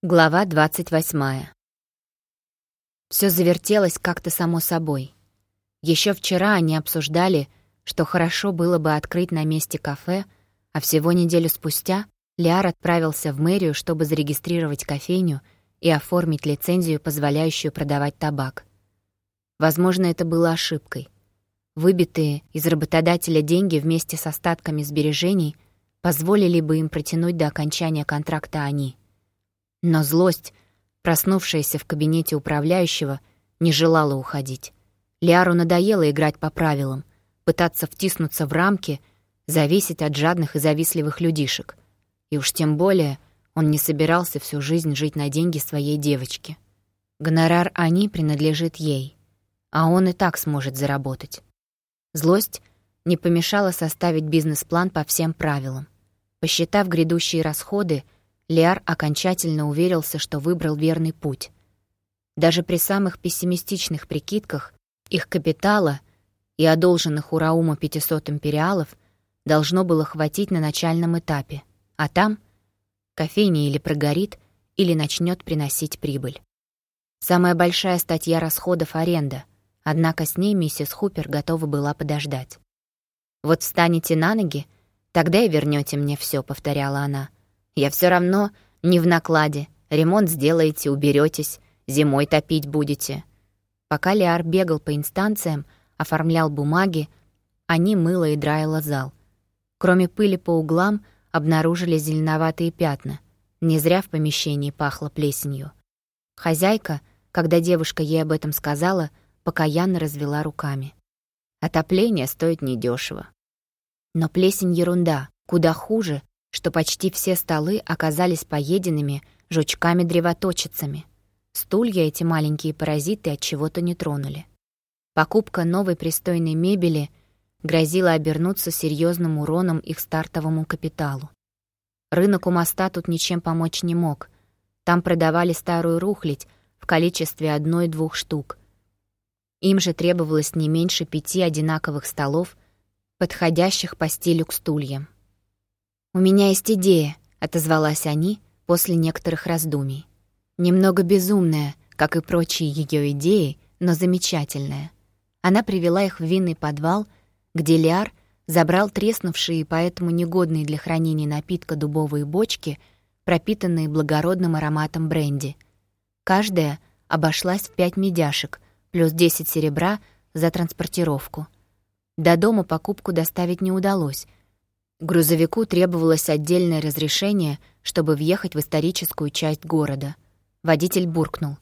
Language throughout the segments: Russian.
Глава 28. Все завертелось как-то само собой. Еще вчера они обсуждали, что хорошо было бы открыть на месте кафе, а всего неделю спустя Лиар отправился в мэрию, чтобы зарегистрировать кофейню и оформить лицензию, позволяющую продавать табак. Возможно, это было ошибкой. Выбитые из работодателя деньги вместе с остатками сбережений позволили бы им протянуть до окончания контракта они — но злость, проснувшаяся в кабинете управляющего, не желала уходить. Лиару надоело играть по правилам, пытаться втиснуться в рамки, зависеть от жадных и завистливых людишек. И уж тем более он не собирался всю жизнь жить на деньги своей девочки. Гонорар они принадлежит ей, а он и так сможет заработать. Злость не помешала составить бизнес-план по всем правилам. Посчитав грядущие расходы — Лиар окончательно уверился, что выбрал верный путь. Даже при самых пессимистичных прикидках их капитала и одолженных у Раума 500 империалов должно было хватить на начальном этапе, а там кофейня или прогорит, или начнет приносить прибыль. Самая большая статья расходов — аренда, однако с ней миссис Хупер готова была подождать. «Вот встанете на ноги, тогда и вернете мне все, повторяла она. Я все равно не в накладе. Ремонт сделаете, уберетесь, зимой топить будете. Пока Лиар бегал по инстанциям, оформлял бумаги, они мыло и драила зал. Кроме пыли по углам обнаружили зеленоватые пятна. Не зря в помещении пахло плесенью. Хозяйка, когда девушка ей об этом сказала, покаянно развела руками. Отопление стоит недешево. Но плесень — ерунда, куда хуже что почти все столы оказались поеденными жучками-древоточицами. Стулья эти маленькие паразиты от чего-то не тронули. Покупка новой пристойной мебели грозила обернуться серьезным уроном их стартовому капиталу. Рынок у моста тут ничем помочь не мог. Там продавали старую рухлядь в количестве одной-двух штук. Им же требовалось не меньше пяти одинаковых столов, подходящих по стилю к стульям. «У меня есть идея», — отозвалась они после некоторых раздумий. Немного безумная, как и прочие ее идеи, но замечательная. Она привела их в винный подвал, где Лиар забрал треснувшие и поэтому негодные для хранения напитка дубовые бочки, пропитанные благородным ароматом бренди. Каждая обошлась в пять медяшек, плюс десять серебра за транспортировку. До дома покупку доставить не удалось — Грузовику требовалось отдельное разрешение, чтобы въехать в историческую часть города. Водитель буркнул.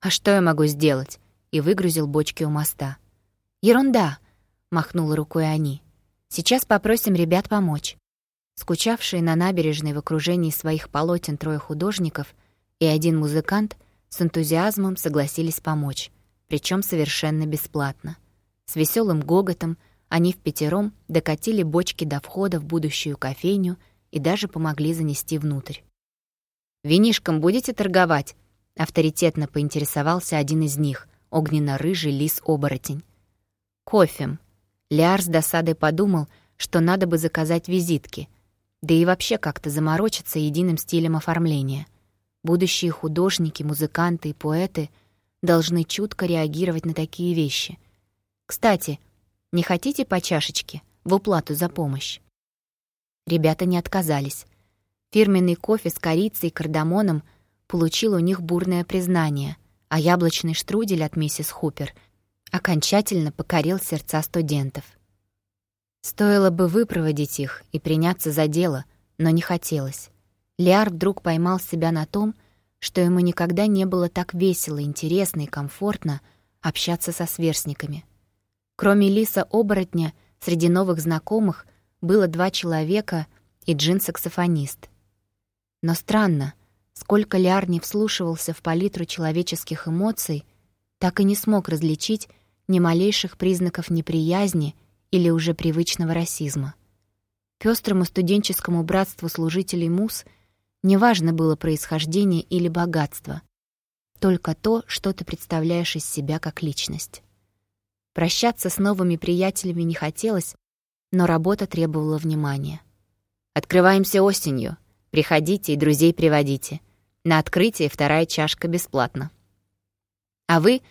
«А что я могу сделать?» и выгрузил бочки у моста. «Ерунда!» — махнула рукой они. «Сейчас попросим ребят помочь». Скучавшие на набережной в окружении своих полотен трое художников и один музыкант с энтузиазмом согласились помочь, причем совершенно бесплатно. С веселым гоготом — они в пятером докатили бочки до входа в будущую кофейню и даже помогли занести внутрь. «Винишком будете торговать?» — авторитетно поинтересовался один из них, огненно-рыжий лис-оборотень. «Кофем». Ляр с досадой подумал, что надо бы заказать визитки, да и вообще как-то заморочиться единым стилем оформления. Будущие художники, музыканты и поэты должны чутко реагировать на такие вещи. Кстати, не хотите по чашечке в уплату за помощь?» Ребята не отказались. Фирменный кофе с корицей и кардамоном получил у них бурное признание, а яблочный штрудель от миссис Хупер окончательно покорил сердца студентов. Стоило бы выпроводить их и приняться за дело, но не хотелось. Лиар вдруг поймал себя на том, что ему никогда не было так весело, интересно и комфортно общаться со сверстниками — Кроме Лиса-оборотня, среди новых знакомых было два человека и джин-саксофонист. Но странно, сколько Ляр не вслушивался в палитру человеческих эмоций, так и не смог различить ни малейших признаков неприязни или уже привычного расизма. Пёстрому студенческому братству служителей МУС неважно было происхождение или богатство, только то, что ты представляешь из себя как личность. Прощаться с новыми приятелями не хотелось, но работа требовала внимания. «Открываемся осенью. Приходите и друзей приводите. На открытие вторая чашка бесплатно. А вы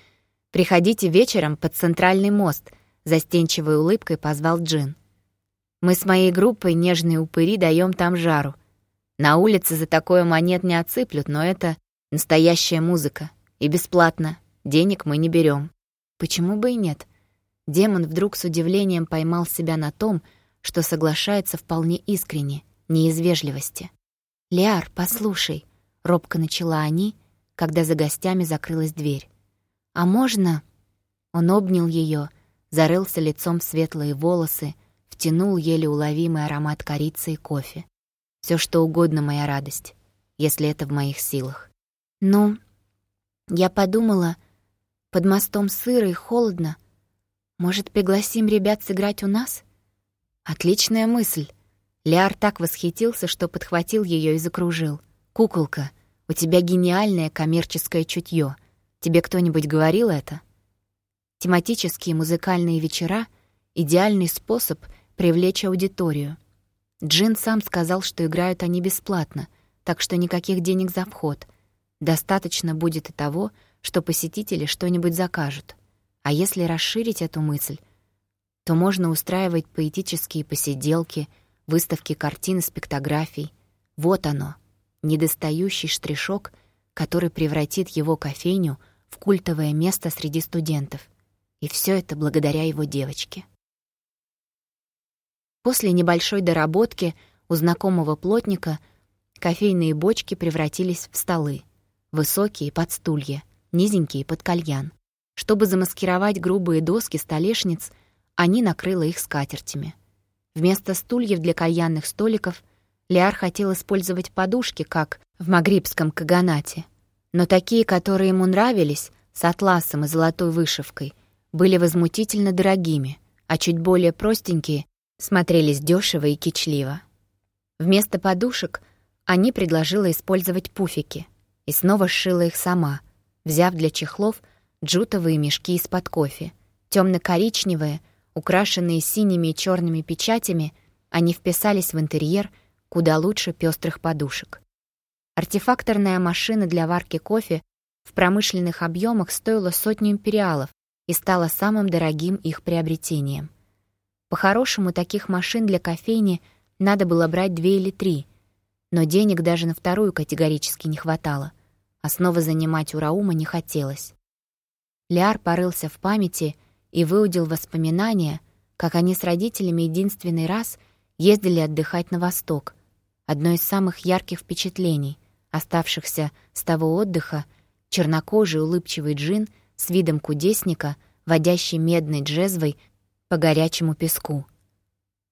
приходите вечером под центральный мост, застенчивой улыбкой позвал Джин. Мы с моей группой нежные упыри даем там жару. На улице за такое монет не отсыплют, но это настоящая музыка. И бесплатно. Денег мы не берем. Почему бы и нет? Демон вдруг с удивлением поймал себя на том, что соглашается вполне искренне, не из вежливости. «Лиар, послушай», — робко начала они, когда за гостями закрылась дверь. «А можно...» Он обнял ее, зарылся лицом в светлые волосы, втянул еле уловимый аромат корицы и кофе. Все что угодно моя радость, если это в моих силах. «Ну, я подумала, под мостом сыро и холодно. Может, пригласим ребят сыграть у нас?» «Отличная мысль!» Ляр так восхитился, что подхватил ее и закружил. «Куколка, у тебя гениальное коммерческое чутье. Тебе кто-нибудь говорил это?» Тематические музыкальные вечера — идеальный способ привлечь аудиторию. Джин сам сказал, что играют они бесплатно, так что никаких денег за вход. Достаточно будет и того, что посетители что-нибудь закажут. А если расширить эту мысль, то можно устраивать поэтические посиделки, выставки картин и спектографий. Вот оно, недостающий штришок, который превратит его кофейню в культовое место среди студентов. И все это благодаря его девочке. После небольшой доработки у знакомого плотника кофейные бочки превратились в столы. Высокие под стулья, низенькие под кальян. Чтобы замаскировать грубые доски столешниц, они накрыла их скатертями. Вместо стульев для кальянных столиков Лиар хотел использовать подушки, как в магрибском каганате. Но такие, которые ему нравились, с атласом и золотой вышивкой, были возмутительно дорогими, а чуть более простенькие смотрелись дешево и кичливо. Вместо подушек они предложила использовать пуфики и снова сшила их сама, взяв для чехлов джутовые мешки из-под кофе, темно-коричневые, украшенные синими и черными печатями, они вписались в интерьер куда лучше пестрых подушек. Артефакторная машина для варки кофе в промышленных объемах стоила сотню империалов и стала самым дорогим их приобретением — по-хорошему, таких машин для кофейни надо было брать две или три, но денег даже на вторую категорически не хватало, а снова занимать у Раума не хотелось. Ляр порылся в памяти и выудил воспоминания, как они с родителями единственный раз ездили отдыхать на восток. Одно из самых ярких впечатлений, оставшихся с того отдыха, чернокожий улыбчивый джин с видом кудесника, водящий медной джезвой по горячему песку.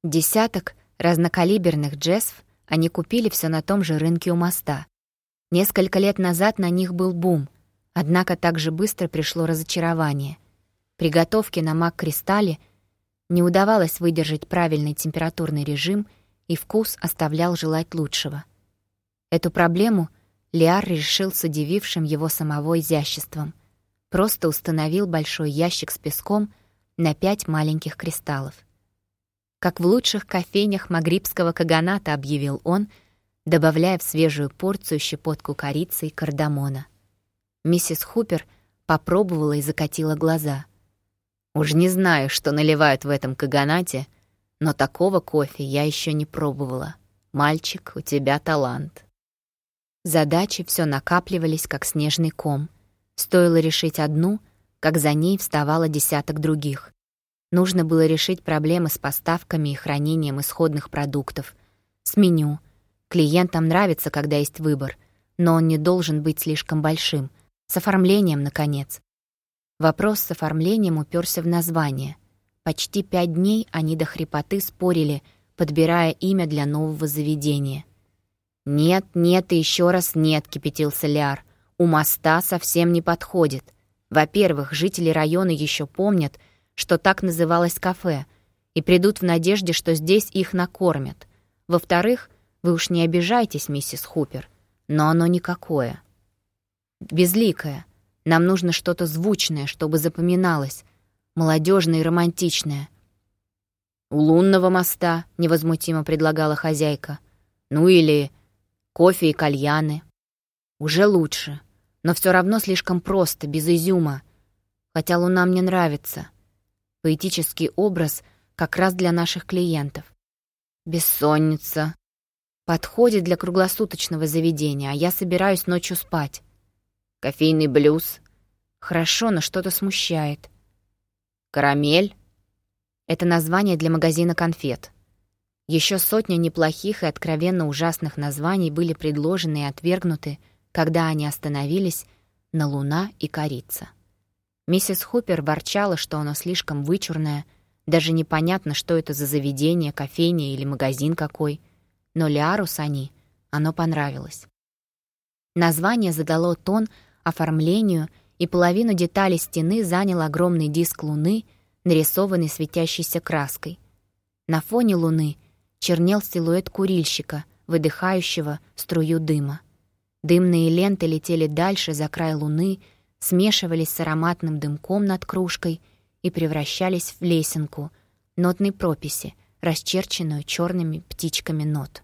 Десяток разнокалиберных джесв они купили все на том же рынке у моста. Несколько лет назад на них был бум, однако так же быстро пришло разочарование. При готовке на маг-кристалле не удавалось выдержать правильный температурный режим, и вкус оставлял желать лучшего. Эту проблему Лиар решил с удивившим его самого изяществом. Просто установил большой ящик с песком на пять маленьких кристаллов. Как в лучших кофейнях магрибского каганата, объявил он, добавляя в свежую порцию щепотку корицы и кардамона. Миссис Хупер попробовала и закатила глаза. «Уж не знаю, что наливают в этом каганате, но такого кофе я еще не пробовала. Мальчик, у тебя талант». Задачи все накапливались, как снежный ком. Стоило решить одну, как за ней вставало десяток других. Нужно было решить проблемы с поставками и хранением исходных продуктов, с меню. Клиентам нравится, когда есть выбор, но он не должен быть слишком большим. С оформлением, наконец. Вопрос с оформлением уперся в название. Почти пять дней они до хрипоты спорили, подбирая имя для нового заведения. «Нет, нет и еще раз нет», — кипятился Ляр. «У моста совсем не подходит. Во-первых, жители района еще помнят, что так называлось кафе, и придут в надежде, что здесь их накормят. Во-вторых, вы уж не обижайтесь, миссис Хупер, но оно никакое. Безликое. Нам нужно что-то звучное, чтобы запоминалось, молодежное и романтичное. «У лунного моста», — невозмутимо предлагала хозяйка. «Ну или кофе и кальяны». Уже лучше, но все равно слишком просто, без изюма. Хотя луна мне нравится. Поэтический образ как раз для наших клиентов. Бессонница. Подходит для круглосуточного заведения, а я собираюсь ночью спать. Кофейный блюз. Хорошо, но что-то смущает. Карамель. Это название для магазина конфет. Еще сотня неплохих и откровенно ужасных названий были предложены и отвергнуты, когда они остановились на «Луна» и «Корица». Миссис Хупер ворчала, что оно слишком вычурное, даже непонятно, что это за заведение, кофейня или магазин какой. Но Лиару Сани оно понравилось. Название задало тон оформлению, и половину деталей стены занял огромный диск луны, нарисованный светящейся краской. На фоне луны — чернел силуэт курильщика, выдыхающего струю дыма. Дымные ленты летели дальше за край луны, смешивались с ароматным дымком над кружкой и превращались в лесенку, нотной прописи, расчерченную черными птичками нот.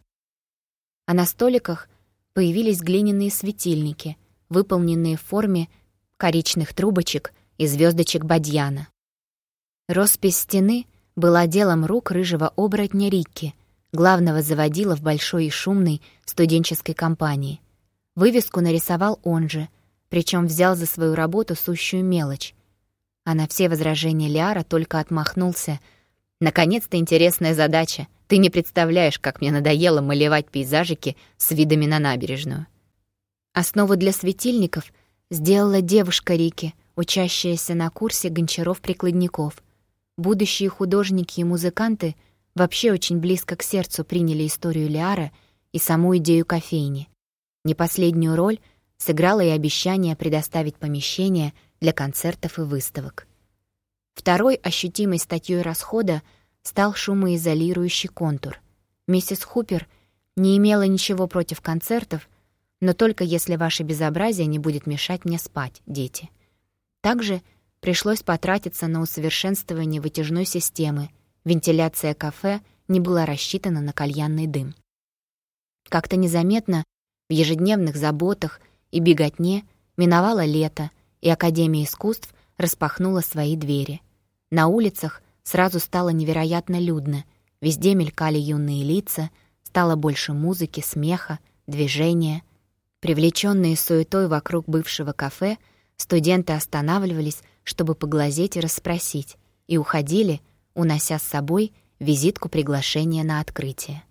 А на столиках появились глиняные светильники, выполненные в форме коричных трубочек и звездочек бадьяна. Роспись стены была делом рук рыжего оборотня Рикки — главного заводила в большой и шумной студенческой компании. Вывеску нарисовал он же, причем взял за свою работу сущую мелочь. А на все возражения Лиара только отмахнулся. «Наконец-то интересная задача. Ты не представляешь, как мне надоело малевать пейзажики с видами на набережную». Основу для светильников сделала девушка Рики, учащаяся на курсе гончаров-прикладников. Будущие художники и музыканты — вообще очень близко к сердцу приняли историю Лиара и саму идею кофейни. Не последнюю роль сыграло и обещание предоставить помещение для концертов и выставок. Второй ощутимой статьей расхода стал шумоизолирующий контур. Миссис Хупер не имела ничего против концертов, но только если ваше безобразие не будет мешать мне спать, дети. Также пришлось потратиться на усовершенствование вытяжной системы — Вентиляция кафе не была рассчитана на кальянный дым. Как-то незаметно в ежедневных заботах и беготне миновало лето, и Академия искусств распахнула свои двери. На улицах сразу стало невероятно людно, везде мелькали юные лица, стало больше музыки, смеха, движения. Привлеченные суетой вокруг бывшего кафе, студенты останавливались, чтобы поглазеть и расспросить, и уходили — унося с собой визитку приглашения на открытие.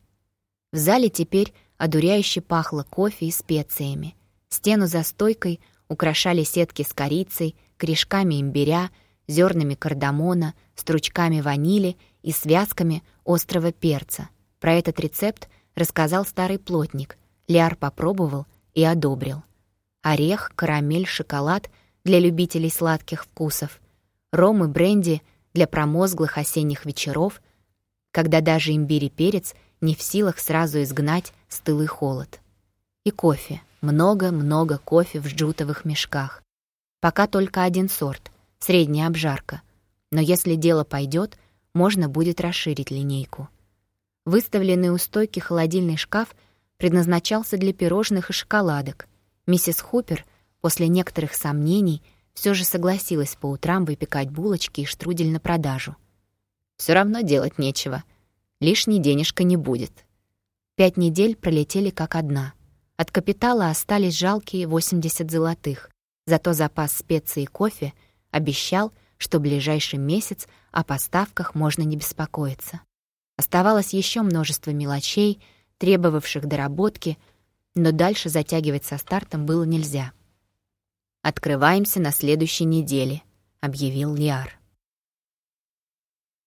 В зале теперь одуряюще пахло кофе и специями. Стену за стойкой украшали сетки с корицей, корешками имбиря, зернами кардамона, стручками ванили и связками острого перца. Про этот рецепт рассказал старый плотник. Лиар попробовал и одобрил. Орех, карамель, шоколад для любителей сладких вкусов. Ром и бренди — для промозглых осенних вечеров, когда даже имбирь и перец не в силах сразу изгнать стылый холод. И кофе. Много-много кофе в джутовых мешках. Пока только один сорт, средняя обжарка. Но если дело пойдет, можно будет расширить линейку. Выставленный у стойки холодильный шкаф предназначался для пирожных и шоколадок. Миссис Хупер после некоторых сомнений — все же согласилась по утрам выпекать булочки и штрудель на продажу. Все равно делать нечего. Лишней денежка не будет. Пять недель пролетели как одна. От капитала остались жалкие 80 золотых. Зато запас специй и кофе обещал, что ближайший месяц о поставках можно не беспокоиться. Оставалось еще множество мелочей, требовавших доработки, но дальше затягивать со стартом было нельзя. «Открываемся на следующей неделе», — объявил Лиар.